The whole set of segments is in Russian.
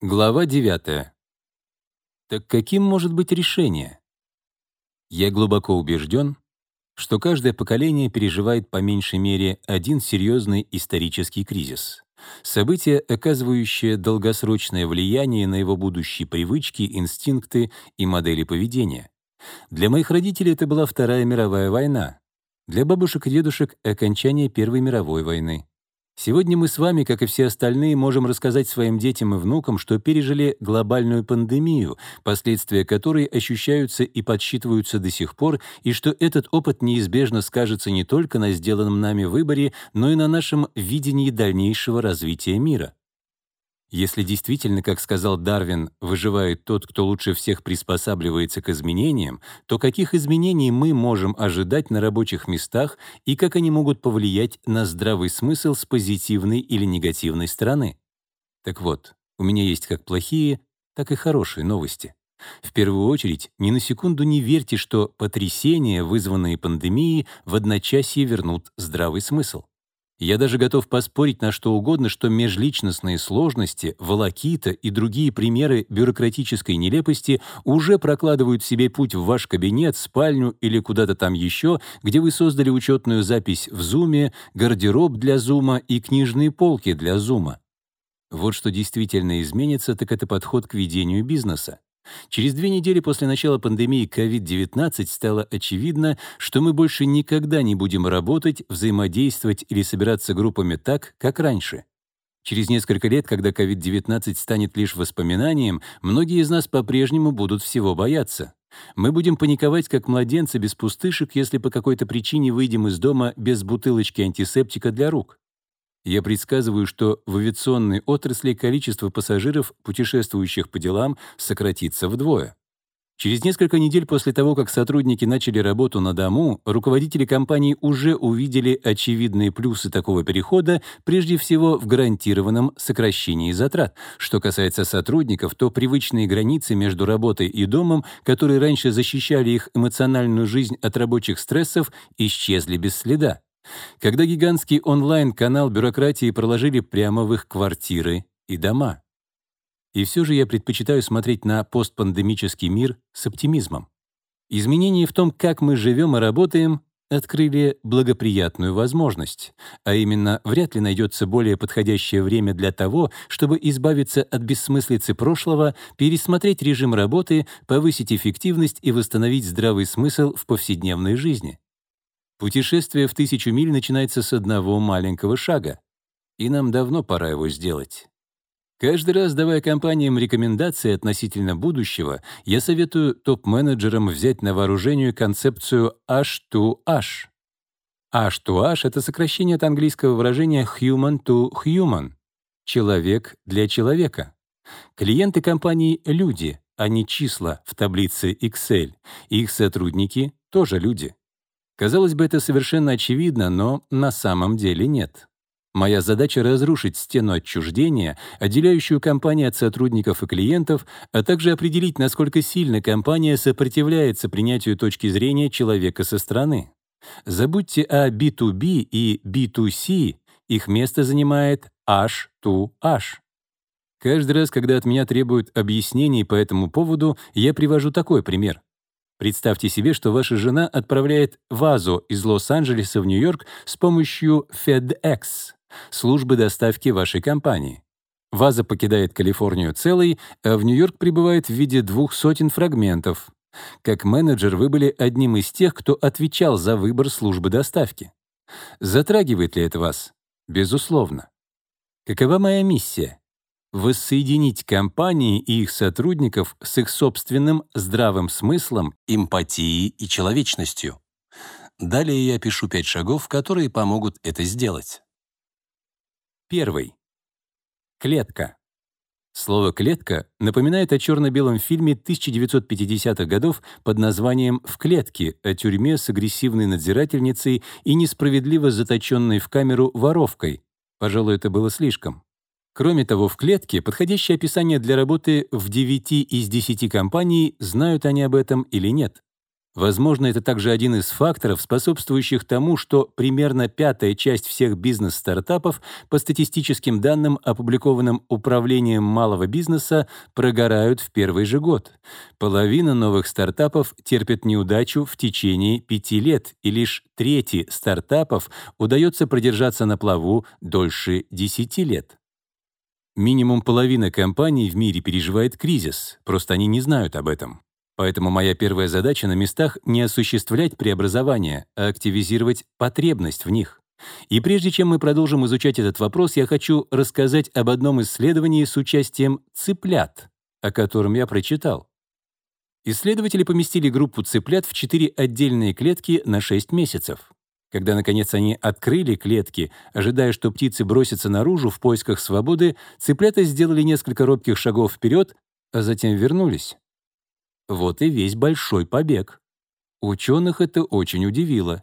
Глава 9. Так каким может быть решение? Я глубоко убежден, что каждое поколение переживает по меньшей мере один серьезный исторический кризис. Событие, оказывающее долгосрочное влияние на его будущие привычки, инстинкты и модели поведения. Для моих родителей это была Вторая мировая война. Для бабушек и дедушек — окончание Первой мировой войны. Сегодня мы с вами, как и все остальные, можем рассказать своим детям и внукам, что пережили глобальную пандемию, последствия которой ощущаются и подсчитываются до сих пор, и что этот опыт неизбежно скажется не только на сделанном нами выборе, но и на нашем видении дальнейшего развития мира. Если действительно, как сказал Дарвин, выживает тот, кто лучше всех приспосабливается к изменениям, то каких изменений мы можем ожидать на рабочих местах и как они могут повлиять на здравый смысл с позитивной или негативной стороны? Так вот, у меня есть как плохие, так и хорошие новости. В первую очередь, ни на секунду не верьте, что потрясения, вызванные пандемией, в одночасье вернут здравый смысл. Я даже готов поспорить на что угодно, что межличностные сложности, волокита и другие примеры бюрократической нелепости уже прокладывают себе путь в ваш кабинет, спальню или куда-то там еще, где вы создали учетную запись в Зуме, гардероб для Зума и книжные полки для Зума. Вот что действительно изменится, так это подход к ведению бизнеса. Через две недели после начала пандемии COVID-19 стало очевидно, что мы больше никогда не будем работать, взаимодействовать или собираться группами так, как раньше. Через несколько лет, когда COVID-19 станет лишь воспоминанием, многие из нас по-прежнему будут всего бояться. Мы будем паниковать, как младенцы без пустышек, если по какой-то причине выйдем из дома без бутылочки антисептика для рук. Я предсказываю, что в авиационной отрасли количество пассажиров, путешествующих по делам, сократится вдвое. Через несколько недель после того, как сотрудники начали работу на дому, руководители компании уже увидели очевидные плюсы такого перехода, прежде всего в гарантированном сокращении затрат. Что касается сотрудников, то привычные границы между работой и домом, которые раньше защищали их эмоциональную жизнь от рабочих стрессов, исчезли без следа когда гигантский онлайн-канал бюрократии проложили прямо в их квартиры и дома. И все же я предпочитаю смотреть на постпандемический мир с оптимизмом. Изменения в том, как мы живем и работаем, открыли благоприятную возможность, а именно вряд ли найдется более подходящее время для того, чтобы избавиться от бессмыслицы прошлого, пересмотреть режим работы, повысить эффективность и восстановить здравый смысл в повседневной жизни. Путешествие в тысячу миль начинается с одного маленького шага, и нам давно пора его сделать. Каждый раз, давая компаниям рекомендации относительно будущего, я советую топ-менеджерам взять на вооружение концепцию H2H. H2H — это сокращение от английского выражения human to human — человек для человека. Клиенты компании — люди, а не числа в таблице Excel. Их сотрудники — тоже люди. Казалось бы, это совершенно очевидно, но на самом деле нет. Моя задача — разрушить стену отчуждения, отделяющую компанию от сотрудников и клиентов, а также определить, насколько сильно компания сопротивляется принятию точки зрения человека со стороны. Забудьте о B2B и B2C, их место занимает H2H. Каждый раз, когда от меня требуют объяснений по этому поводу, я привожу такой пример. Представьте себе, что ваша жена отправляет вазу из Лос-Анджелеса в Нью-Йорк с помощью FedEx, службы доставки вашей компании. Ваза покидает Калифорнию целой, а в Нью-Йорк прибывает в виде двух сотен фрагментов. Как менеджер вы были одним из тех, кто отвечал за выбор службы доставки. Затрагивает ли это вас? Безусловно. Какова моя миссия? Воссоединить компании и их сотрудников с их собственным здравым смыслом, эмпатией и человечностью. Далее я пишу пять шагов, которые помогут это сделать. Первый. Клетка. Слово «клетка» напоминает о черно-белом фильме 1950-х годов под названием «В клетке» о тюрьме с агрессивной надзирательницей и несправедливо заточенной в камеру воровкой. Пожалуй, это было слишком. Кроме того, в клетке подходящее описание для работы в 9 из 10 компаний, знают они об этом или нет. Возможно, это также один из факторов, способствующих тому, что примерно пятая часть всех бизнес-стартапов, по статистическим данным, опубликованным Управлением малого бизнеса, прогорают в первый же год. Половина новых стартапов терпит неудачу в течение пяти лет, и лишь трети стартапов удается продержаться на плаву дольше десяти лет. Минимум половина компаний в мире переживает кризис, просто они не знают об этом. Поэтому моя первая задача на местах не осуществлять преобразования, а активизировать потребность в них. И прежде чем мы продолжим изучать этот вопрос, я хочу рассказать об одном исследовании с участием цыплят, о котором я прочитал. Исследователи поместили группу цыплят в четыре отдельные клетки на 6 месяцев. Когда, наконец, они открыли клетки, ожидая, что птицы бросятся наружу в поисках свободы, цыплята сделали несколько робких шагов вперед, а затем вернулись. Вот и весь большой побег. Ученых это очень удивило.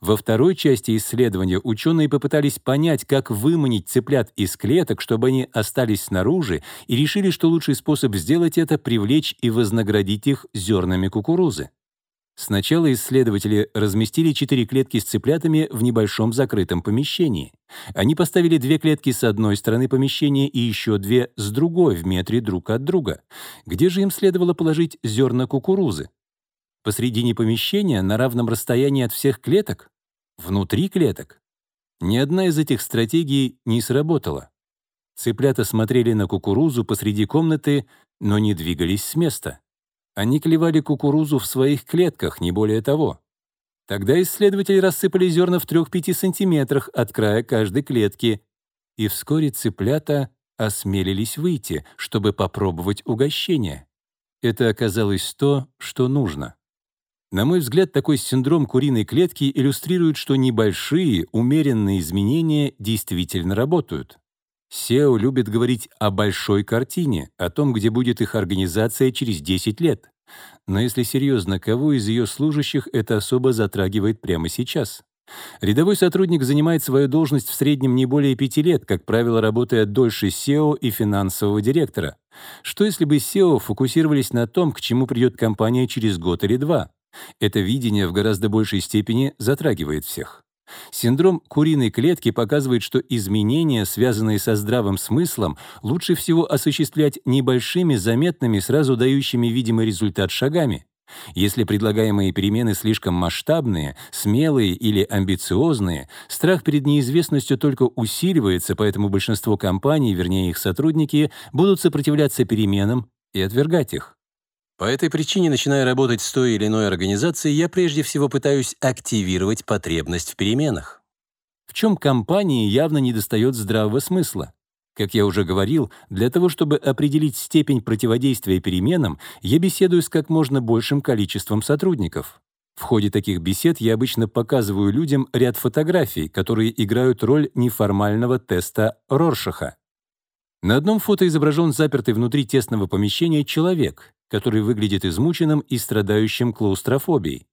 Во второй части исследования ученые попытались понять, как выманить цыплят из клеток, чтобы они остались снаружи, и решили, что лучший способ сделать это — привлечь и вознаградить их зернами кукурузы. Сначала исследователи разместили четыре клетки с цыплятами в небольшом закрытом помещении. Они поставили две клетки с одной стороны помещения и еще две с другой в метре друг от друга. Где же им следовало положить зерна кукурузы? Посредине помещения, на равном расстоянии от всех клеток? Внутри клеток? Ни одна из этих стратегий не сработала. Цыплята смотрели на кукурузу посреди комнаты, но не двигались с места. Они клевали кукурузу в своих клетках, не более того. Тогда исследователи рассыпали зерна в 3-5 сантиметрах от края каждой клетки, и вскоре цыплята осмелились выйти, чтобы попробовать угощение. Это оказалось то, что нужно. На мой взгляд, такой синдром куриной клетки иллюстрирует, что небольшие, умеренные изменения действительно работают. SEO любит говорить о большой картине, о том, где будет их организация через 10 лет. Но если серьезно, кого из ее служащих это особо затрагивает прямо сейчас? Рядовой сотрудник занимает свою должность в среднем не более пяти лет, как правило, работая дольше SEO и финансового директора. Что если бы SEO фокусировались на том, к чему придет компания через год или два? Это видение в гораздо большей степени затрагивает всех. Синдром куриной клетки показывает, что изменения, связанные со здравым смыслом, лучше всего осуществлять небольшими, заметными, сразу дающими видимый результат шагами. Если предлагаемые перемены слишком масштабные, смелые или амбициозные, страх перед неизвестностью только усиливается, поэтому большинство компаний, вернее их сотрудники, будут сопротивляться переменам и отвергать их. По этой причине, начиная работать с той или иной организацией, я прежде всего пытаюсь активировать потребность в переменах. В чем компании явно недостает здравого смысла? Как я уже говорил, для того, чтобы определить степень противодействия переменам, я беседую с как можно большим количеством сотрудников. В ходе таких бесед я обычно показываю людям ряд фотографий, которые играют роль неформального теста Роршаха. На одном фото изображен запертый внутри тесного помещения человек, который выглядит измученным и страдающим клаустрофобией.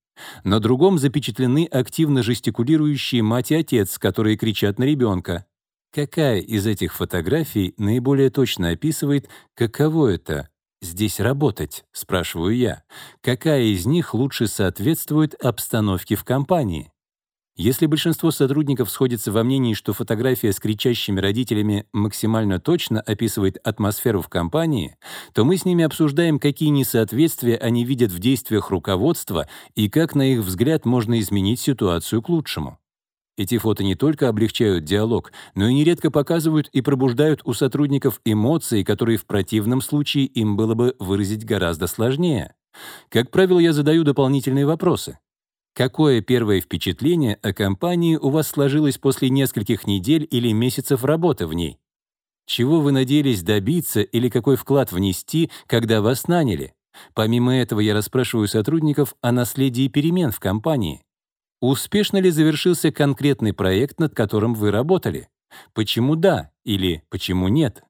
На другом запечатлены активно жестикулирующие мать и отец, которые кричат на ребенка. Какая из этих фотографий наиболее точно описывает, каково это — здесь работать, спрашиваю я. Какая из них лучше соответствует обстановке в компании? Если большинство сотрудников сходится во мнении, что фотография с кричащими родителями максимально точно описывает атмосферу в компании, то мы с ними обсуждаем, какие несоответствия они видят в действиях руководства и как, на их взгляд, можно изменить ситуацию к лучшему. Эти фото не только облегчают диалог, но и нередко показывают и пробуждают у сотрудников эмоции, которые в противном случае им было бы выразить гораздо сложнее. Как правило, я задаю дополнительные вопросы. Какое первое впечатление о компании у вас сложилось после нескольких недель или месяцев работы в ней? Чего вы надеялись добиться или какой вклад внести, когда вас наняли? Помимо этого, я расспрашиваю сотрудников о наследии перемен в компании. Успешно ли завершился конкретный проект, над которым вы работали? Почему да или почему нет?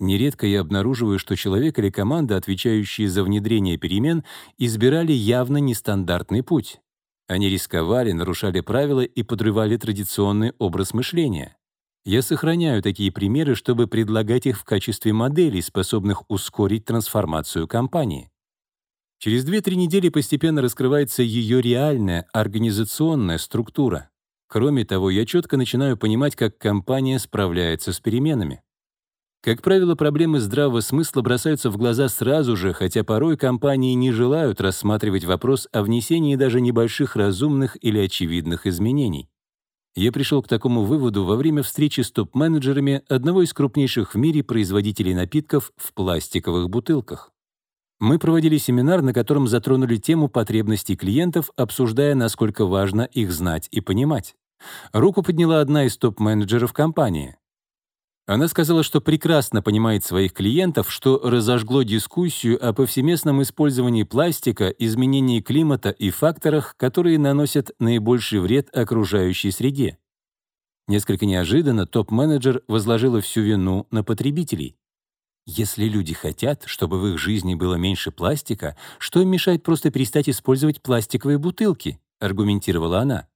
Нередко я обнаруживаю, что человек или команда, отвечающие за внедрение перемен, избирали явно нестандартный путь. Они рисковали, нарушали правила и подрывали традиционный образ мышления. Я сохраняю такие примеры, чтобы предлагать их в качестве моделей, способных ускорить трансформацию компании. Через 2-3 недели постепенно раскрывается ее реальная организационная структура. Кроме того, я четко начинаю понимать, как компания справляется с переменами. Как правило, проблемы здравого смысла бросаются в глаза сразу же, хотя порой компании не желают рассматривать вопрос о внесении даже небольших разумных или очевидных изменений. Я пришел к такому выводу во время встречи с топ-менеджерами одного из крупнейших в мире производителей напитков в пластиковых бутылках. Мы проводили семинар, на котором затронули тему потребностей клиентов, обсуждая, насколько важно их знать и понимать. Руку подняла одна из топ-менеджеров компании. Она сказала, что прекрасно понимает своих клиентов, что разожгло дискуссию о повсеместном использовании пластика, изменении климата и факторах, которые наносят наибольший вред окружающей среде. Несколько неожиданно топ-менеджер возложила всю вину на потребителей. Если люди хотят, чтобы в их жизни было меньше пластика, что им мешает просто перестать использовать пластиковые бутылки, аргументировала она.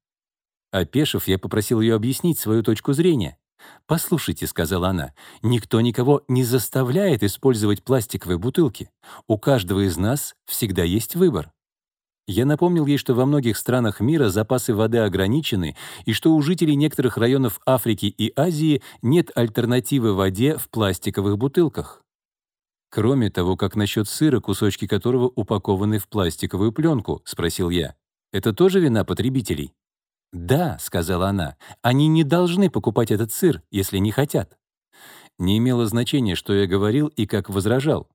Опешив, я попросил ее объяснить свою точку зрения. «Послушайте», — сказала она, — «никто никого не заставляет использовать пластиковые бутылки. У каждого из нас всегда есть выбор». Я напомнил ей, что во многих странах мира запасы воды ограничены и что у жителей некоторых районов Африки и Азии нет альтернативы воде в пластиковых бутылках. «Кроме того, как насчет сыра, кусочки которого упакованы в пластиковую пленку?» — спросил я. «Это тоже вина потребителей?» «Да», — сказала она, — «они не должны покупать этот сыр, если не хотят». Не имело значения, что я говорил и как возражал.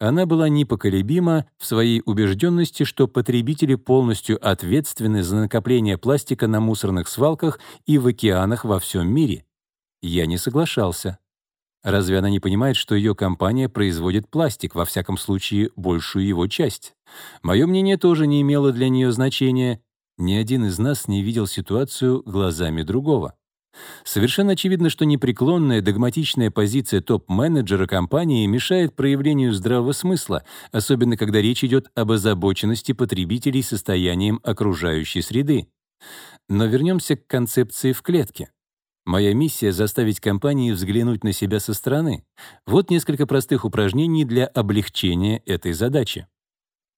Она была непоколебима в своей убежденности, что потребители полностью ответственны за накопление пластика на мусорных свалках и в океанах во всем мире. Я не соглашался. Разве она не понимает, что ее компания производит пластик, во всяком случае, большую его часть? Мое мнение тоже не имело для нее значения, ни один из нас не видел ситуацию глазами другого. Совершенно очевидно, что непреклонная догматичная позиция топ-менеджера компании мешает проявлению здравого смысла, особенно когда речь идет об озабоченности потребителей состоянием окружающей среды. Но вернемся к концепции в клетке. Моя миссия — заставить компании взглянуть на себя со стороны. Вот несколько простых упражнений для облегчения этой задачи.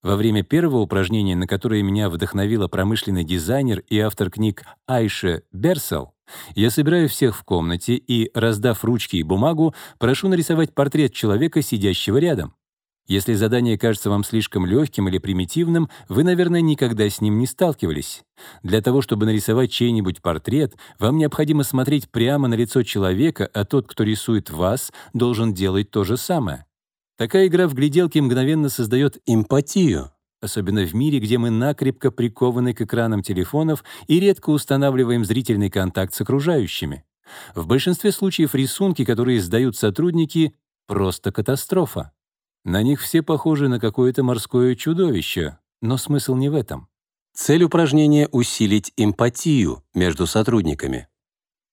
Во время первого упражнения, на которое меня вдохновила промышленный дизайнер и автор книг Айше Берсел, я собираю всех в комнате и, раздав ручки и бумагу, прошу нарисовать портрет человека, сидящего рядом. Если задание кажется вам слишком легким или примитивным, вы, наверное, никогда с ним не сталкивались. Для того, чтобы нарисовать чей-нибудь портрет, вам необходимо смотреть прямо на лицо человека, а тот, кто рисует вас, должен делать то же самое. Такая игра в гляделки мгновенно создает эмпатию, особенно в мире, где мы накрепко прикованы к экранам телефонов и редко устанавливаем зрительный контакт с окружающими. В большинстве случаев рисунки, которые сдают сотрудники, просто катастрофа. На них все похожи на какое-то морское чудовище, но смысл не в этом. Цель упражнения — усилить эмпатию между сотрудниками.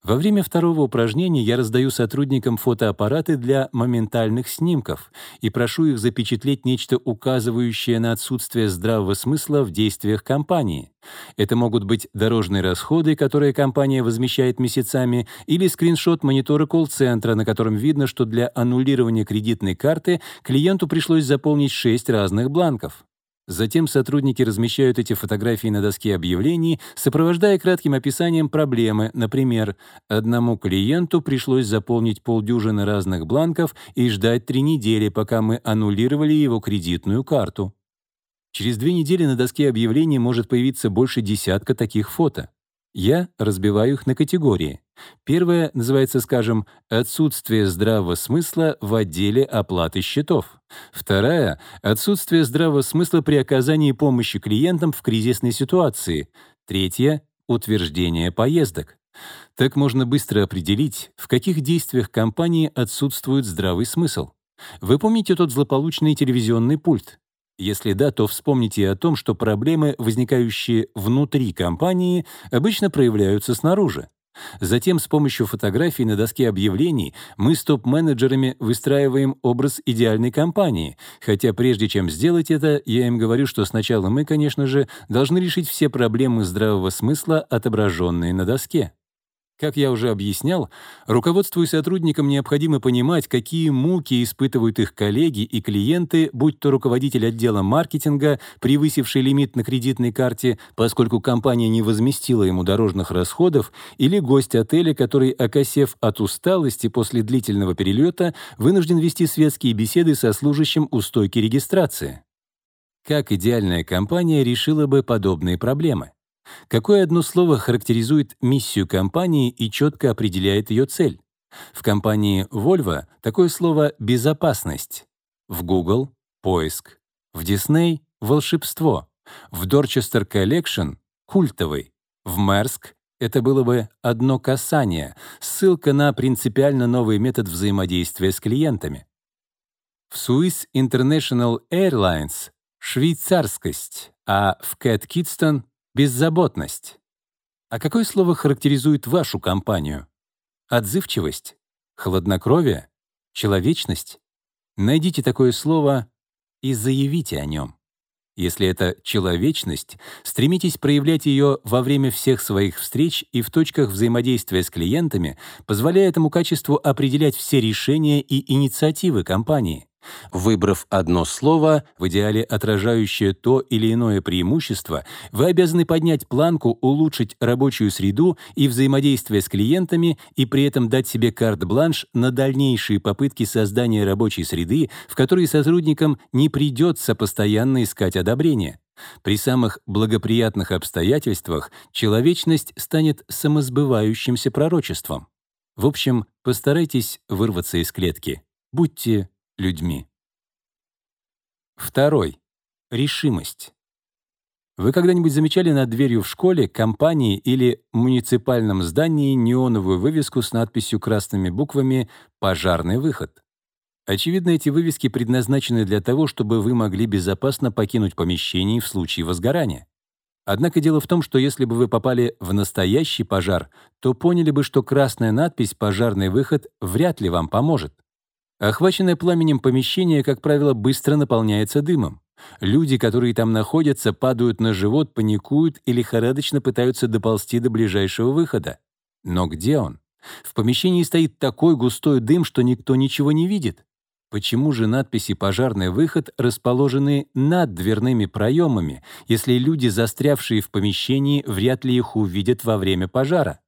Во время второго упражнения я раздаю сотрудникам фотоаппараты для моментальных снимков и прошу их запечатлеть нечто, указывающее на отсутствие здравого смысла в действиях компании. Это могут быть дорожные расходы, которые компания возмещает месяцами, или скриншот монитора колл-центра, на котором видно, что для аннулирования кредитной карты клиенту пришлось заполнить шесть разных бланков. Затем сотрудники размещают эти фотографии на доске объявлений, сопровождая кратким описанием проблемы. Например, одному клиенту пришлось заполнить полдюжины разных бланков и ждать три недели, пока мы аннулировали его кредитную карту. Через две недели на доске объявлений может появиться больше десятка таких фото. Я разбиваю их на категории. Первая называется, скажем, «отсутствие здравого смысла в отделе оплаты счетов». Вторая — «отсутствие здравого смысла при оказании помощи клиентам в кризисной ситуации». Третья — «утверждение поездок». Так можно быстро определить, в каких действиях компании отсутствует здравый смысл. Вы помните тот злополучный телевизионный пульт? Если да, то вспомните о том, что проблемы, возникающие внутри компании, обычно проявляются снаружи. Затем с помощью фотографий на доске объявлений мы с топ-менеджерами выстраиваем образ идеальной компании, хотя прежде чем сделать это, я им говорю, что сначала мы, конечно же, должны решить все проблемы здравого смысла, отображенные на доске. Как я уже объяснял, руководству и сотрудникам необходимо понимать, какие муки испытывают их коллеги и клиенты, будь то руководитель отдела маркетинга, превысивший лимит на кредитной карте, поскольку компания не возместила ему дорожных расходов, или гость отеля, который, окосев от усталости после длительного перелета, вынужден вести светские беседы со служащим у стойки регистрации. Как идеальная компания решила бы подобные проблемы? Какое одно слово характеризует миссию компании и четко определяет ее цель? В компании Volvo такое слово «безопасность», в Google — «поиск», в Disney — «волшебство», в Dorchester Collection — «культовый», в Maersk это было бы одно касание, ссылка на принципиально новый метод взаимодействия с клиентами. В Swiss International Airlines — швейцарскость, а в Cat Kidston Беззаботность. А какое слово характеризует вашу компанию? Отзывчивость? Хладнокровие? Человечность? Найдите такое слово и заявите о нем. Если это человечность, стремитесь проявлять ее во время всех своих встреч и в точках взаимодействия с клиентами, позволяя этому качеству определять все решения и инициативы компании. Выбрав одно слово, в идеале отражающее то или иное преимущество, вы обязаны поднять планку, улучшить рабочую среду и взаимодействие с клиентами и при этом дать себе карт-бланш на дальнейшие попытки создания рабочей среды, в которой сотрудникам не придется постоянно искать одобрения. При самых благоприятных обстоятельствах человечность станет самосбывающимся пророчеством. В общем, постарайтесь вырваться из клетки. Будьте людьми. Второй. Решимость. Вы когда-нибудь замечали над дверью в школе, компании или муниципальном здании неоновую вывеску с надписью красными буквами «Пожарный выход»? Очевидно, эти вывески предназначены для того, чтобы вы могли безопасно покинуть помещение в случае возгорания. Однако дело в том, что если бы вы попали в настоящий пожар, то поняли бы, что красная надпись «Пожарный выход» вряд ли вам поможет. Охваченное пламенем помещение, как правило, быстро наполняется дымом. Люди, которые там находятся, падают на живот, паникуют и лихорадочно пытаются доползти до ближайшего выхода. Но где он? В помещении стоит такой густой дым, что никто ничего не видит. Почему же надписи «Пожарный выход» расположены над дверными проемами, если люди, застрявшие в помещении, вряд ли их увидят во время пожара?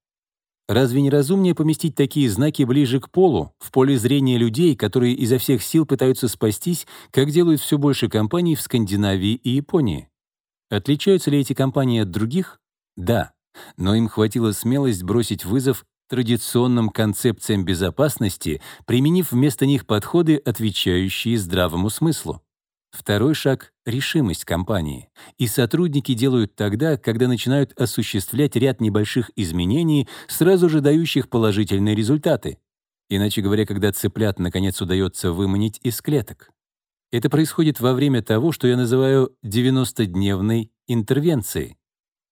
Разве не разумнее поместить такие знаки ближе к полу, в поле зрения людей, которые изо всех сил пытаются спастись, как делают все больше компаний в Скандинавии и Японии? Отличаются ли эти компании от других? Да, но им хватило смелость бросить вызов традиционным концепциям безопасности, применив вместо них подходы, отвечающие здравому смыслу. Второй шаг — решимость компании. И сотрудники делают тогда, когда начинают осуществлять ряд небольших изменений, сразу же дающих положительные результаты. Иначе говоря, когда цыплят наконец удается выманить из клеток. Это происходит во время того, что я называю 90-дневной интервенцией.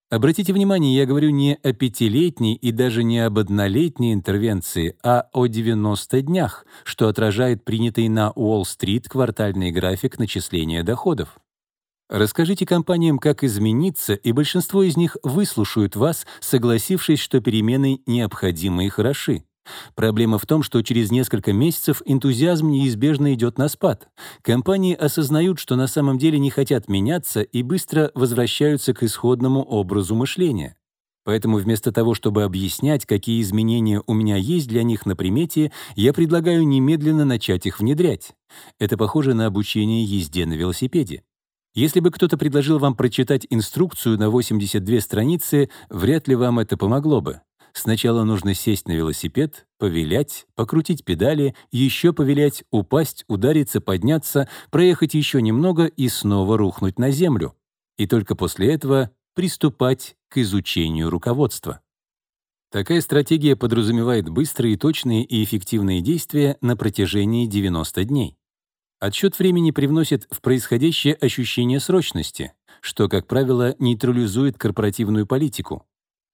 Обратите внимание, я говорю не о пятилетней и даже не об однолетней интервенции, а о 90 днях, что отражает принятый на Уолл-стрит квартальный график начисления доходов. Расскажите компаниям, как измениться, и большинство из них выслушают вас, согласившись, что перемены необходимы и хороши. Проблема в том, что через несколько месяцев энтузиазм неизбежно идет на спад. Компании осознают, что на самом деле не хотят меняться и быстро возвращаются к исходному образу мышления. Поэтому вместо того, чтобы объяснять, какие изменения у меня есть для них на примете, я предлагаю немедленно начать их внедрять. Это похоже на обучение езде на велосипеде. Если бы кто-то предложил вам прочитать инструкцию на 82 страницы, вряд ли вам это помогло бы. Сначала нужно сесть на велосипед, повилять, покрутить педали, еще повилять, упасть, удариться, подняться, проехать еще немного и снова рухнуть на землю. И только после этого приступать к изучению руководства. Такая стратегия подразумевает быстрые, точные и эффективные действия на протяжении 90 дней. Отсчет времени привносит в происходящее ощущение срочности, что, как правило, нейтрализует корпоративную политику.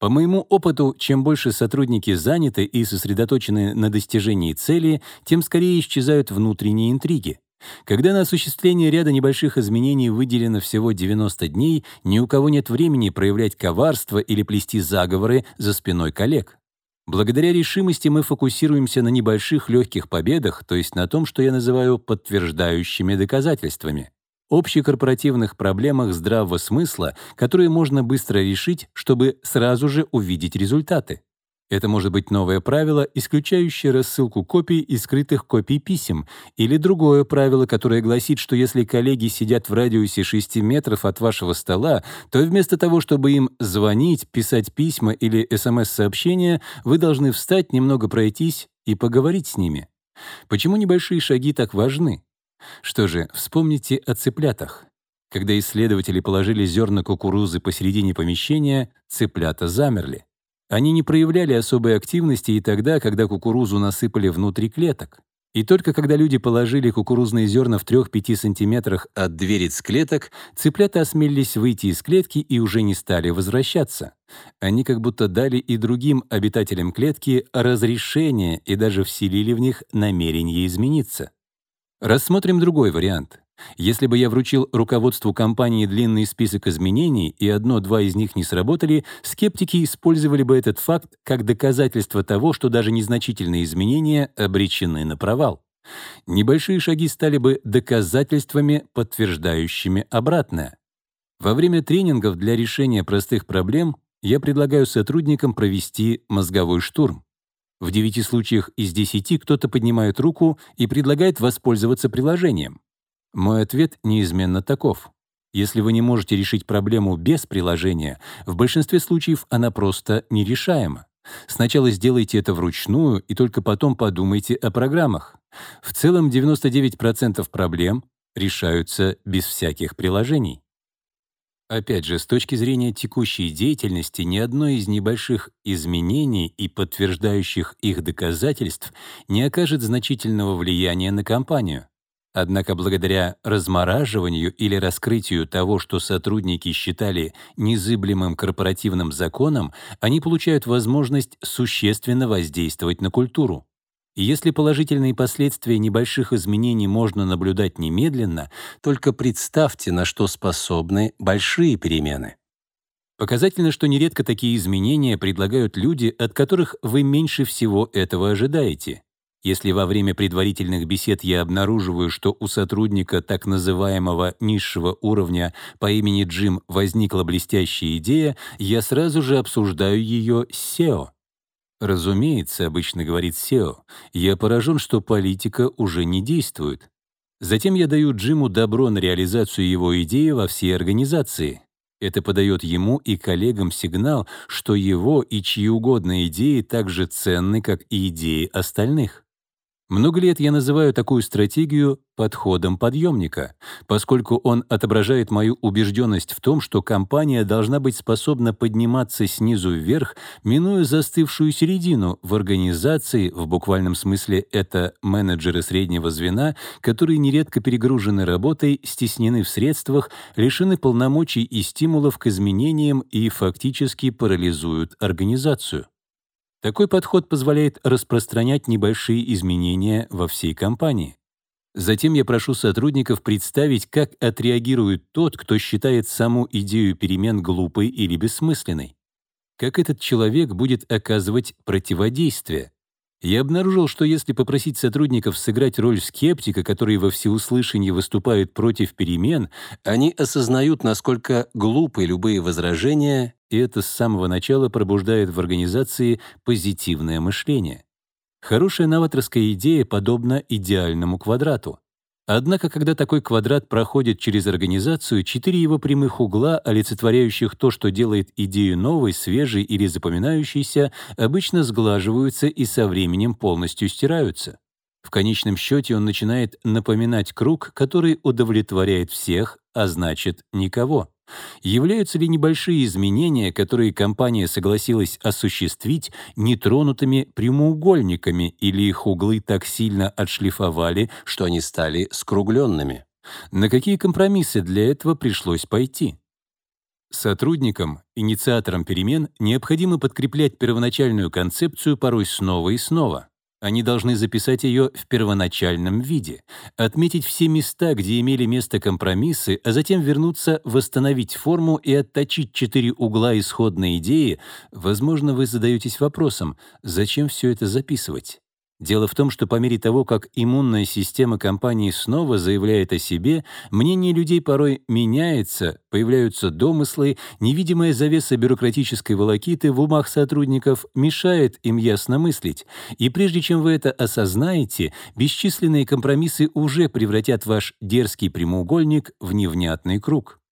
По моему опыту, чем больше сотрудники заняты и сосредоточены на достижении цели, тем скорее исчезают внутренние интриги. Когда на осуществление ряда небольших изменений выделено всего 90 дней, ни у кого нет времени проявлять коварство или плести заговоры за спиной коллег. Благодаря решимости мы фокусируемся на небольших легких победах, то есть на том, что я называю подтверждающими доказательствами, общекорпоративных проблемах здравого смысла, которые можно быстро решить, чтобы сразу же увидеть результаты. Это может быть новое правило, исключающее рассылку копий и скрытых копий писем, или другое правило, которое гласит, что если коллеги сидят в радиусе 6 метров от вашего стола, то вместо того, чтобы им звонить, писать письма или СМС-сообщения, вы должны встать, немного пройтись и поговорить с ними. Почему небольшие шаги так важны? Что же, вспомните о цыплятах. Когда исследователи положили зерна кукурузы посередине помещения, цыплята замерли. Они не проявляли особой активности и тогда, когда кукурузу насыпали внутри клеток. И только когда люди положили кукурузные зерна в 3-5 сантиметрах от дверец клеток, цыплята осмелились выйти из клетки и уже не стали возвращаться. Они как будто дали и другим обитателям клетки разрешение и даже вселили в них намерение измениться. Рассмотрим другой вариант. Если бы я вручил руководству компании длинный список изменений, и одно-два из них не сработали, скептики использовали бы этот факт как доказательство того, что даже незначительные изменения обречены на провал. Небольшие шаги стали бы доказательствами, подтверждающими обратное. Во время тренингов для решения простых проблем я предлагаю сотрудникам провести мозговой штурм. В 9 случаях из 10 кто-то поднимает руку и предлагает воспользоваться приложением. Мой ответ неизменно таков. Если вы не можете решить проблему без приложения, в большинстве случаев она просто нерешаема. Сначала сделайте это вручную и только потом подумайте о программах. В целом 99% проблем решаются без всяких приложений. Опять же, с точки зрения текущей деятельности, ни одно из небольших изменений и подтверждающих их доказательств не окажет значительного влияния на компанию. Однако благодаря размораживанию или раскрытию того, что сотрудники считали незыблемым корпоративным законом, они получают возможность существенно воздействовать на культуру. И если положительные последствия небольших изменений можно наблюдать немедленно, только представьте, на что способны большие перемены. Показательно, что нередко такие изменения предлагают люди, от которых вы меньше всего этого ожидаете. Если во время предварительных бесед я обнаруживаю, что у сотрудника так называемого низшего уровня по имени Джим возникла блестящая идея, я сразу же обсуждаю ее с SEO. Разумеется, обычно говорит SEO, я поражен, что политика уже не действует. Затем я даю Джиму добро на реализацию его идеи во всей организации. Это подает ему и коллегам сигнал, что его и чьи угодно идеи так же ценны, как и идеи остальных. Много лет я называю такую стратегию подходом подъемника, поскольку он отображает мою убежденность в том, что компания должна быть способна подниматься снизу вверх, минуя застывшую середину в организации, в буквальном смысле это менеджеры среднего звена, которые нередко перегружены работой, стеснены в средствах, лишены полномочий и стимулов к изменениям и фактически парализуют организацию. Такой подход позволяет распространять небольшие изменения во всей компании. Затем я прошу сотрудников представить, как отреагирует тот, кто считает саму идею перемен глупой или бессмысленной. Как этот человек будет оказывать противодействие, я обнаружил, что если попросить сотрудников сыграть роль скептика, который во всеуслышание выступает против перемен, они осознают, насколько глупы любые возражения, и это с самого начала пробуждает в организации позитивное мышление. Хорошая новаторская идея подобна идеальному квадрату. Однако, когда такой квадрат проходит через организацию, четыре его прямых угла, олицетворяющих то, что делает идею новой, свежей или запоминающейся, обычно сглаживаются и со временем полностью стираются. В конечном счете он начинает напоминать круг, который удовлетворяет всех, а значит, никого. Являются ли небольшие изменения, которые компания согласилась осуществить, нетронутыми прямоугольниками или их углы так сильно отшлифовали, что они стали скругленными? На какие компромиссы для этого пришлось пойти? Сотрудникам, инициаторам перемен необходимо подкреплять первоначальную концепцию порой снова и снова. Они должны записать ее в первоначальном виде, отметить все места, где имели место компромиссы, а затем вернуться, восстановить форму и отточить четыре угла исходной идеи. Возможно, вы задаетесь вопросом, зачем все это записывать? Дело в том, что по мере того, как иммунная система компании снова заявляет о себе, мнение людей порой меняется, появляются домыслы, невидимая завеса бюрократической волокиты в умах сотрудников мешает им ясно мыслить. И прежде чем вы это осознаете, бесчисленные компромиссы уже превратят ваш дерзкий прямоугольник в невнятный круг.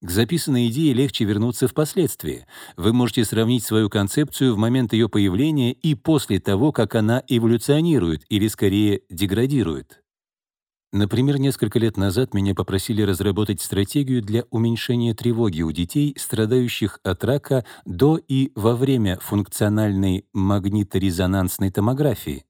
К записанной идее легче вернуться впоследствии. Вы можете сравнить свою концепцию в момент ее появления и после того, как она эволюционирует или, скорее, деградирует. Например, несколько лет назад меня попросили разработать стратегию для уменьшения тревоги у детей, страдающих от рака до и во время функциональной магниторезонансной томографии.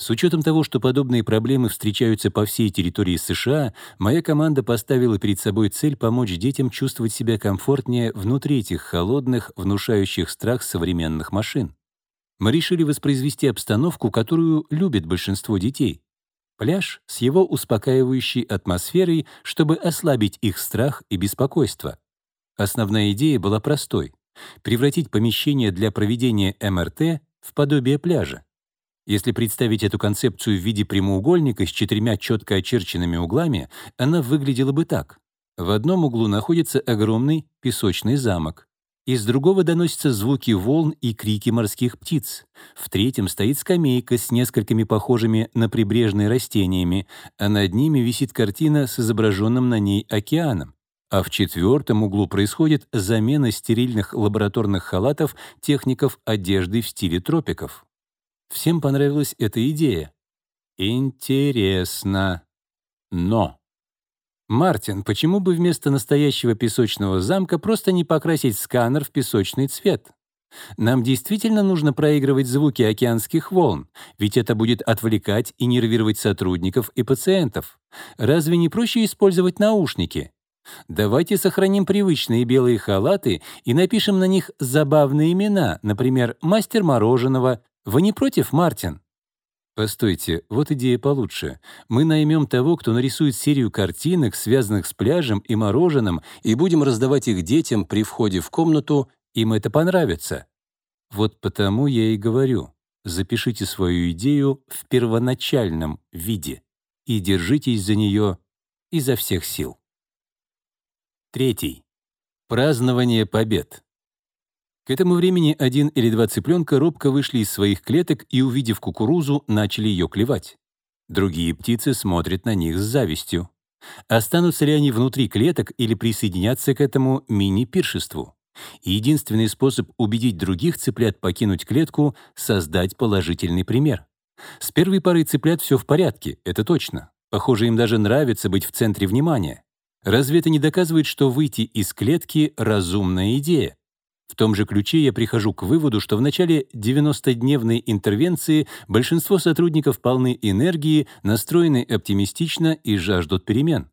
С учетом того, что подобные проблемы встречаются по всей территории США, моя команда поставила перед собой цель помочь детям чувствовать себя комфортнее внутри этих холодных, внушающих страх современных машин. Мы решили воспроизвести обстановку, которую любит большинство детей. Пляж с его успокаивающей атмосферой, чтобы ослабить их страх и беспокойство. Основная идея была простой — превратить помещение для проведения МРТ в подобие пляжа. Если представить эту концепцию в виде прямоугольника с четырьмя четко очерченными углами, она выглядела бы так. В одном углу находится огромный песочный замок. Из другого доносятся звуки волн и крики морских птиц. В третьем стоит скамейка с несколькими похожими на прибрежные растениями, а над ними висит картина с изображенным на ней океаном. А в четвертом углу происходит замена стерильных лабораторных халатов техников одежды в стиле тропиков. Всем понравилась эта идея. Интересно. Но. Мартин, почему бы вместо настоящего песочного замка просто не покрасить сканер в песочный цвет? Нам действительно нужно проигрывать звуки океанских волн, ведь это будет отвлекать и нервировать сотрудников и пациентов. Разве не проще использовать наушники? Давайте сохраним привычные белые халаты и напишем на них забавные имена, например, «Мастер мороженого», вы не против, Мартин? Постойте, вот идея получше. Мы наймем того, кто нарисует серию картинок, связанных с пляжем и мороженым, и будем раздавать их детям при входе в комнату, им это понравится. Вот потому я и говорю, запишите свою идею в первоначальном виде и держитесь за нее изо всех сил. Третий. Празднование побед. К этому времени один или два цыпленка робко вышли из своих клеток и, увидев кукурузу, начали ее клевать. Другие птицы смотрят на них с завистью. Останутся ли они внутри клеток или присоединятся к этому мини-пиршеству? Единственный способ убедить других цыплят покинуть клетку — создать положительный пример. С первой парой цыплят все в порядке, это точно. Похоже, им даже нравится быть в центре внимания. Разве это не доказывает, что выйти из клетки — разумная идея? В том же ключе я прихожу к выводу, что в начале 90-дневной интервенции большинство сотрудников полны энергии, настроены оптимистично и жаждут перемен.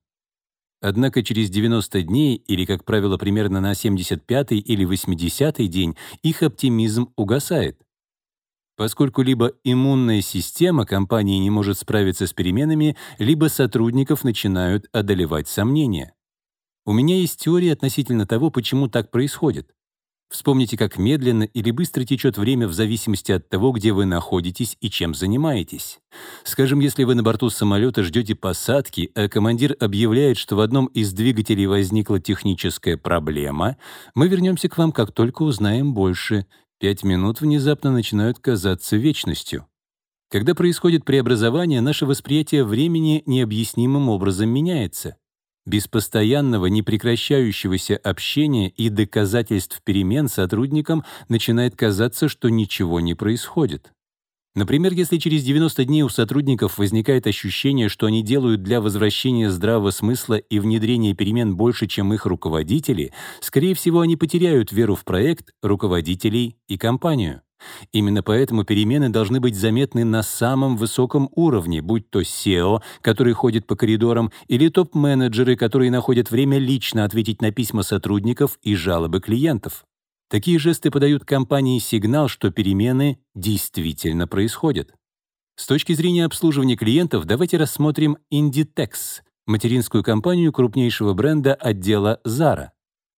Однако через 90 дней, или, как правило, примерно на 75-й или 80-й день, их оптимизм угасает. Поскольку либо иммунная система компании не может справиться с переменами, либо сотрудников начинают одолевать сомнения. У меня есть теория относительно того, почему так происходит. Вспомните, как медленно или быстро течет время в зависимости от того, где вы находитесь и чем занимаетесь. Скажем, если вы на борту самолета ждете посадки, а командир объявляет, что в одном из двигателей возникла техническая проблема, мы вернемся к вам, как только узнаем больше. Пять минут внезапно начинают казаться вечностью. Когда происходит преобразование, наше восприятие времени необъяснимым образом меняется. Без постоянного, непрекращающегося общения и доказательств перемен сотрудникам начинает казаться, что ничего не происходит. Например, если через 90 дней у сотрудников возникает ощущение, что они делают для возвращения здравого смысла и внедрения перемен больше, чем их руководители, скорее всего, они потеряют веру в проект, руководителей и компанию. Именно поэтому перемены должны быть заметны на самом высоком уровне, будь то SEO, который ходит по коридорам, или топ-менеджеры, которые находят время лично ответить на письма сотрудников и жалобы клиентов. Такие жесты подают компании сигнал, что перемены действительно происходят. С точки зрения обслуживания клиентов, давайте рассмотрим Inditex, материнскую компанию крупнейшего бренда отдела Zara.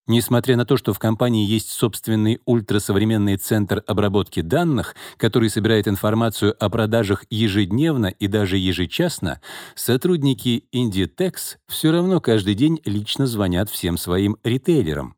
Несмотря на то, что в компании есть собственный ультрасовременный центр обработки данных, который собирает информацию о продажах ежедневно и даже ежечасно, сотрудники Inditex все равно каждый день лично звонят всем своим ритейлерам.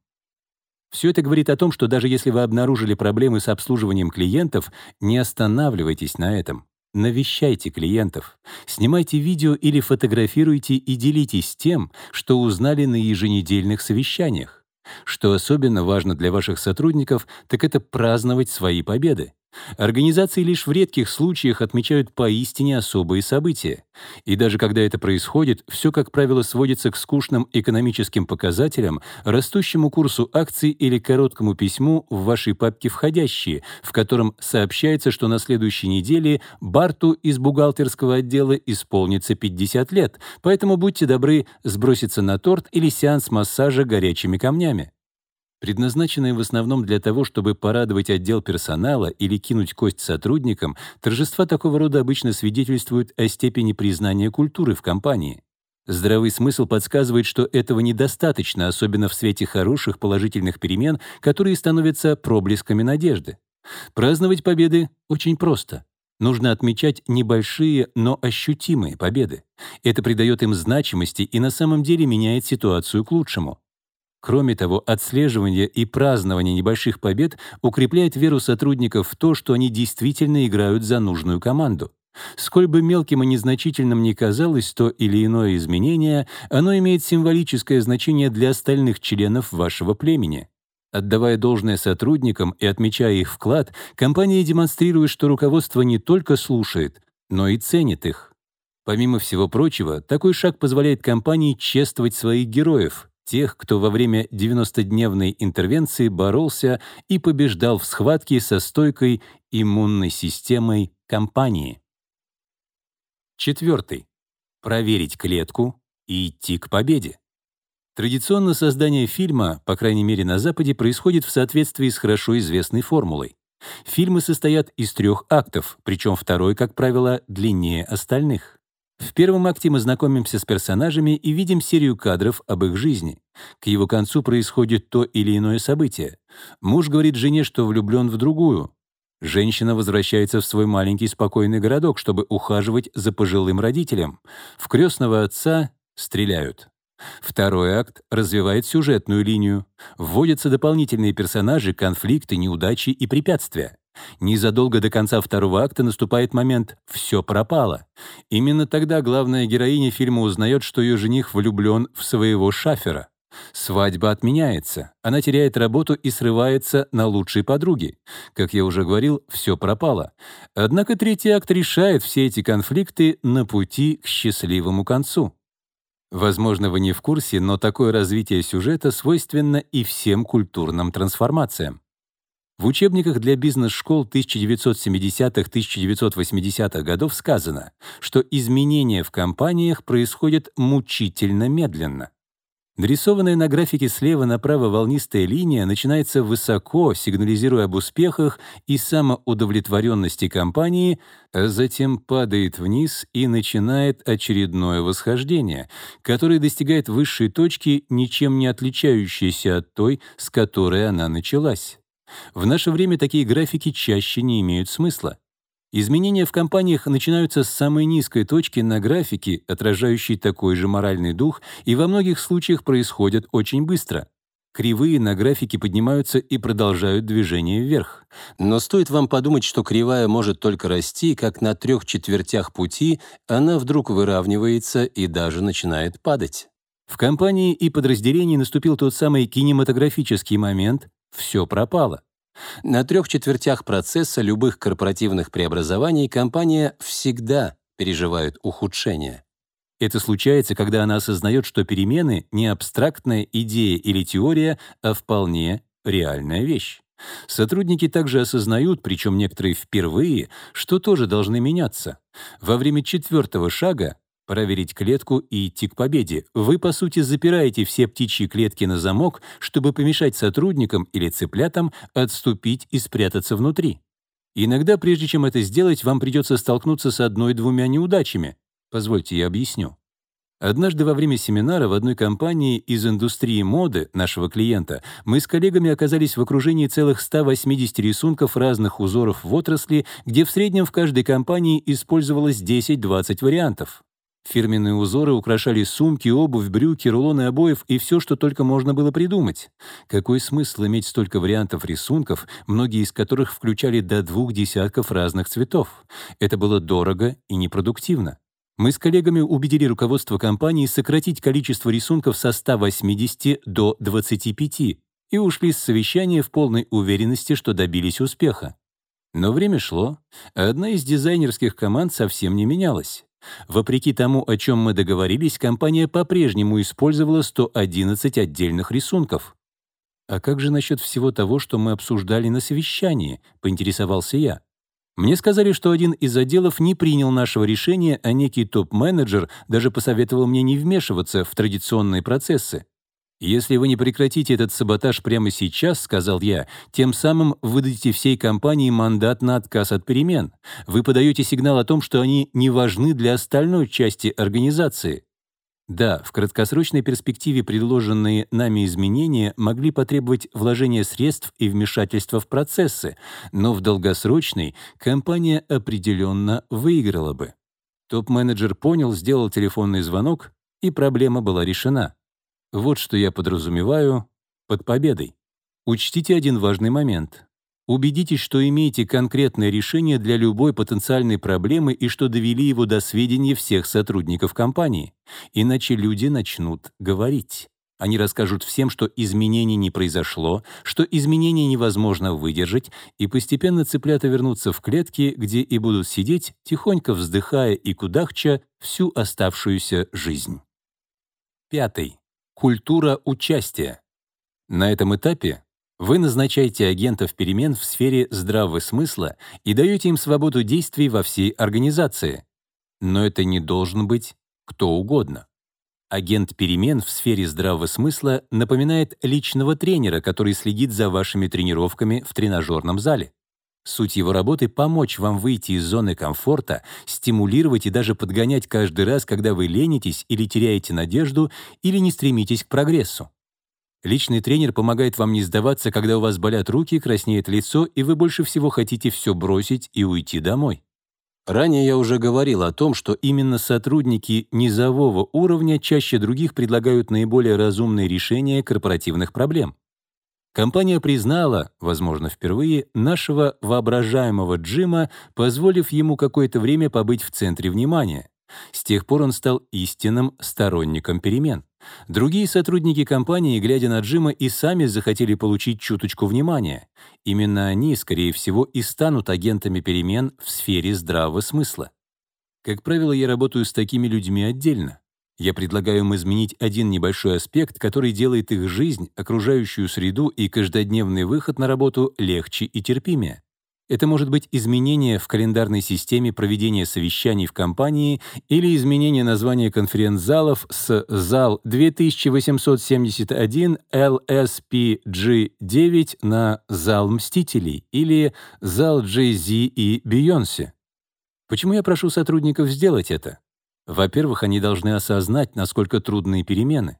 Все это говорит о том, что даже если вы обнаружили проблемы с обслуживанием клиентов, не останавливайтесь на этом. Навещайте клиентов, снимайте видео или фотографируйте и делитесь тем, что узнали на еженедельных совещаниях. Что особенно важно для ваших сотрудников, так это праздновать свои победы. Организации лишь в редких случаях отмечают поистине особые события. И даже когда это происходит, все, как правило, сводится к скучным экономическим показателям, растущему курсу акций или короткому письму в вашей папке «Входящие», в котором сообщается, что на следующей неделе Барту из бухгалтерского отдела исполнится 50 лет, поэтому будьте добры сброситься на торт или сеанс массажа горячими камнями предназначенные в основном для того, чтобы порадовать отдел персонала или кинуть кость сотрудникам, торжества такого рода обычно свидетельствуют о степени признания культуры в компании. Здравый смысл подсказывает, что этого недостаточно, особенно в свете хороших положительных перемен, которые становятся проблесками надежды. Праздновать победы очень просто. Нужно отмечать небольшие, но ощутимые победы. Это придает им значимости и на самом деле меняет ситуацию к лучшему. Кроме того, отслеживание и празднование небольших побед укрепляет веру сотрудников в то, что они действительно играют за нужную команду. Сколь бы мелким и незначительным ни казалось то или иное изменение, оно имеет символическое значение для остальных членов вашего племени. Отдавая должное сотрудникам и отмечая их вклад, компания демонстрирует, что руководство не только слушает, но и ценит их. Помимо всего прочего, такой шаг позволяет компании чествовать своих героев, тех, кто во время 90-дневной интервенции боролся и побеждал в схватке со стойкой иммунной системой компании. Четвертый. Проверить клетку и идти к победе. Традиционно создание фильма, по крайней мере на Западе, происходит в соответствии с хорошо известной формулой. Фильмы состоят из трех актов, причем второй, как правило, длиннее остальных. В первом акте мы знакомимся с персонажами и видим серию кадров об их жизни. К его концу происходит то или иное событие. Муж говорит жене, что влюблен в другую. Женщина возвращается в свой маленький спокойный городок, чтобы ухаживать за пожилым родителем. В крестного отца стреляют. Второй акт развивает сюжетную линию. Вводятся дополнительные персонажи, конфликты, неудачи и препятствия. Незадолго до конца второго акта наступает момент «все пропало». Именно тогда главная героиня фильма узнает, что ее жених влюблен в своего шафера. Свадьба отменяется, она теряет работу и срывается на лучшей подруге. Как я уже говорил, все пропало. Однако третий акт решает все эти конфликты на пути к счастливому концу. Возможно, вы не в курсе, но такое развитие сюжета свойственно и всем культурным трансформациям. В учебниках для бизнес-школ 1970-1980-х годов сказано, что изменения в компаниях происходят мучительно медленно. Нарисованная на графике слева направо волнистая линия начинается высоко, сигнализируя об успехах и самоудовлетворенности компании, а затем падает вниз и начинает очередное восхождение, которое достигает высшей точки, ничем не отличающейся от той, с которой она началась. В наше время такие графики чаще не имеют смысла. Изменения в компаниях начинаются с самой низкой точки на графике, отражающей такой же моральный дух, и во многих случаях происходят очень быстро. Кривые на графике поднимаются и продолжают движение вверх. Но стоит вам подумать, что кривая может только расти, как на трех четвертях пути она вдруг выравнивается и даже начинает падать. В компании и подразделении наступил тот самый кинематографический момент, все пропало. На трех четвертях процесса любых корпоративных преобразований компания всегда переживает ухудшение. Это случается, когда она осознает, что перемены — не абстрактная идея или теория, а вполне реальная вещь. Сотрудники также осознают, причем некоторые впервые, что тоже должны меняться. Во время четвертого шага проверить клетку и идти к победе. Вы, по сути, запираете все птичьи клетки на замок, чтобы помешать сотрудникам или цыплятам отступить и спрятаться внутри. Иногда, прежде чем это сделать, вам придется столкнуться с одной-двумя неудачами. Позвольте, я объясню. Однажды во время семинара в одной компании из индустрии моды нашего клиента мы с коллегами оказались в окружении целых 180 рисунков разных узоров в отрасли, где в среднем в каждой компании использовалось 10-20 вариантов. Фирменные узоры украшали сумки, обувь, брюки, рулоны обоев и все, что только можно было придумать. Какой смысл иметь столько вариантов рисунков, многие из которых включали до двух десятков разных цветов? Это было дорого и непродуктивно. Мы с коллегами убедили руководство компании сократить количество рисунков со 180 до 25 и ушли с совещания в полной уверенности, что добились успеха. Но время шло, а одна из дизайнерских команд совсем не менялась. Вопреки тому, о чем мы договорились, компания по-прежнему использовала 111 отдельных рисунков. «А как же насчет всего того, что мы обсуждали на совещании?» — поинтересовался я. Мне сказали, что один из отделов не принял нашего решения, а некий топ-менеджер даже посоветовал мне не вмешиваться в традиционные процессы. «Если вы не прекратите этот саботаж прямо сейчас, — сказал я, — тем самым выдадите всей компании мандат на отказ от перемен. Вы подаете сигнал о том, что они не важны для остальной части организации. Да, в краткосрочной перспективе предложенные нами изменения могли потребовать вложения средств и вмешательства в процессы, но в долгосрочной компания определенно выиграла бы. Топ-менеджер понял, сделал телефонный звонок, и проблема была решена. Вот что я подразумеваю под победой. Учтите один важный момент. Убедитесь, что имеете конкретное решение для любой потенциальной проблемы и что довели его до сведения всех сотрудников компании. Иначе люди начнут говорить. Они расскажут всем, что изменений не произошло, что изменения невозможно выдержать, и постепенно цыплята вернутся в клетки, где и будут сидеть, тихонько вздыхая и кудахча всю оставшуюся жизнь. Пятый. Культура участия. На этом этапе вы назначаете агентов перемен в сфере здравого смысла и даете им свободу действий во всей организации. Но это не должен быть кто угодно. Агент перемен в сфере здравого смысла напоминает личного тренера, который следит за вашими тренировками в тренажерном зале. Суть его работы — помочь вам выйти из зоны комфорта, стимулировать и даже подгонять каждый раз, когда вы ленитесь или теряете надежду, или не стремитесь к прогрессу. Личный тренер помогает вам не сдаваться, когда у вас болят руки, краснеет лицо, и вы больше всего хотите все бросить и уйти домой. Ранее я уже говорил о том, что именно сотрудники низового уровня чаще других предлагают наиболее разумные решения корпоративных проблем. Компания признала, возможно, впервые, нашего воображаемого Джима, позволив ему какое-то время побыть в центре внимания. С тех пор он стал истинным сторонником перемен. Другие сотрудники компании, глядя на Джима, и сами захотели получить чуточку внимания. Именно они, скорее всего, и станут агентами перемен в сфере здравого смысла. Как правило, я работаю с такими людьми отдельно. Я предлагаю им изменить один небольшой аспект, который делает их жизнь, окружающую среду и каждодневный выход на работу легче и терпимее. Это может быть изменение в календарной системе проведения совещаний в компании или изменение названия конференц-залов с «Зал 2871 LSPG9» на «Зал Мстителей» или «Зал Jay-Z и Бейонсе». Почему я прошу сотрудников сделать это? Во-первых, они должны осознать, насколько трудные перемены.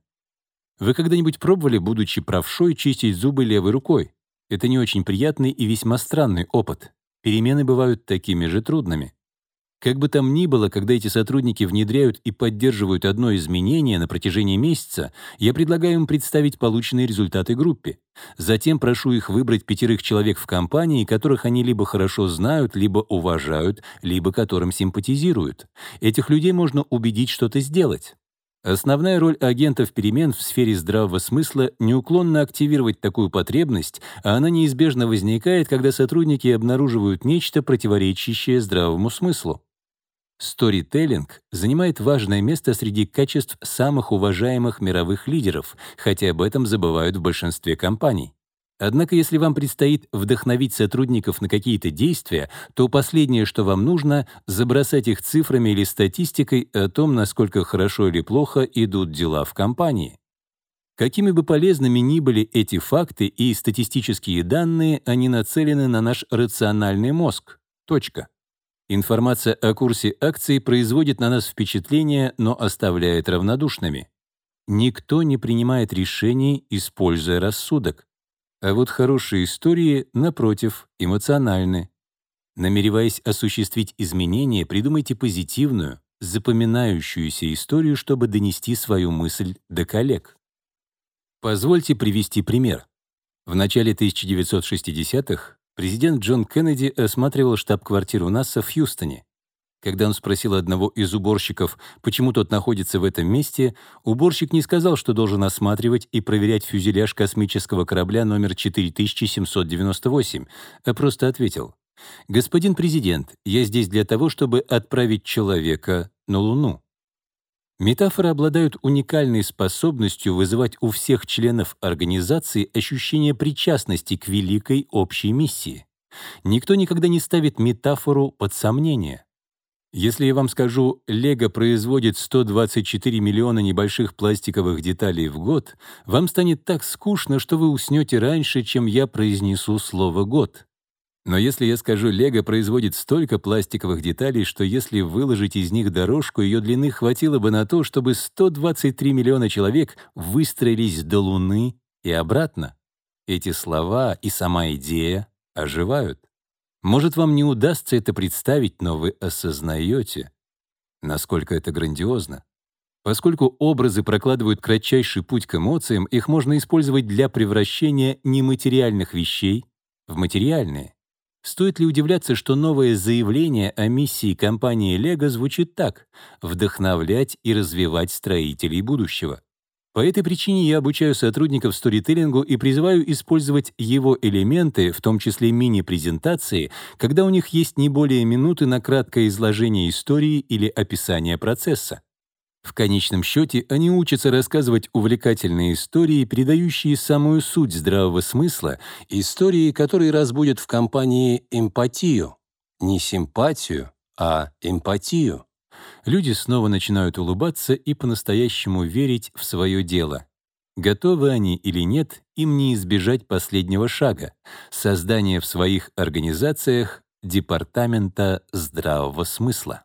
Вы когда-нибудь пробовали, будучи правшой, чистить зубы левой рукой? Это не очень приятный и весьма странный опыт. Перемены бывают такими же трудными. Как бы там ни было, когда эти сотрудники внедряют и поддерживают одно изменение на протяжении месяца, я предлагаю им представить полученные результаты группе. Затем прошу их выбрать пятерых человек в компании, которых они либо хорошо знают, либо уважают, либо которым симпатизируют. Этих людей можно убедить что-то сделать. Основная роль агентов перемен в сфере здравого смысла — неуклонно активировать такую потребность, а она неизбежно возникает, когда сотрудники обнаруживают нечто, противоречащее здравому смыслу. Сторителлинг занимает важное место среди качеств самых уважаемых мировых лидеров, хотя об этом забывают в большинстве компаний. Однако, если вам предстоит вдохновить сотрудников на какие-то действия, то последнее, что вам нужно, забросать их цифрами или статистикой о том, насколько хорошо или плохо идут дела в компании. Какими бы полезными ни были эти факты и статистические данные, они нацелены на наш рациональный мозг. Точка. Информация о курсе акций производит на нас впечатление, но оставляет равнодушными. Никто не принимает решений, используя рассудок. А вот хорошие истории, напротив, эмоциональны. Намереваясь осуществить изменения, придумайте позитивную, запоминающуюся историю, чтобы донести свою мысль до коллег. Позвольте привести пример. В начале 1960-х президент Джон Кеннеди осматривал штаб-квартиру НАСА в Хьюстоне. Когда он спросил одного из уборщиков, почему тот находится в этом месте, уборщик не сказал, что должен осматривать и проверять фюзеляж космического корабля номер 4798, а просто ответил, «Господин президент, я здесь для того, чтобы отправить человека на Луну». Метафоры обладают уникальной способностью вызывать у всех членов организации ощущение причастности к великой общей миссии. Никто никогда не ставит метафору под сомнение. Если я вам скажу, Лего производит 124 миллиона небольших пластиковых деталей в год, вам станет так скучно, что вы уснете раньше, чем я произнесу слово «год». Но если я скажу, Лего производит столько пластиковых деталей, что если выложить из них дорожку, ее длины хватило бы на то, чтобы 123 миллиона человек выстроились до Луны и обратно. Эти слова и сама идея оживают. Может, вам не удастся это представить, но вы осознаете, насколько это грандиозно. Поскольку образы прокладывают кратчайший путь к эмоциям, их можно использовать для превращения нематериальных вещей в материальные. Стоит ли удивляться, что новое заявление о миссии компании Lego звучит так — вдохновлять и развивать строителей будущего? По этой причине я обучаю сотрудников сторителлингу и призываю использовать его элементы, в том числе мини-презентации, когда у них есть не более минуты на краткое изложение истории или описание процесса. В конечном счете они учатся рассказывать увлекательные истории, передающие самую суть здравого смысла, истории, которые разбудят в компании эмпатию. Не симпатию, а эмпатию. Люди снова начинают улыбаться и по-настоящему верить в свое дело. Готовы они или нет, им не избежать последнего шага — создания в своих организациях департамента здравого смысла.